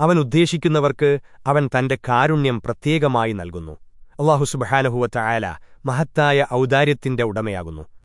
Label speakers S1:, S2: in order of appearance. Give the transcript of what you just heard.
S1: അവൻ ഉദ്ദേശിക്കുന്നവർക്ക് അവൻ തന്റെ കാരുണ്യം പ്രത്യേകമായി നൽകുന്നു. അള്ളാഹുസുബഹാനഹുവ ചായാല മഹത്തായ ഔദാര്യത്തിന്റെ ഉടമയാകുന്നു.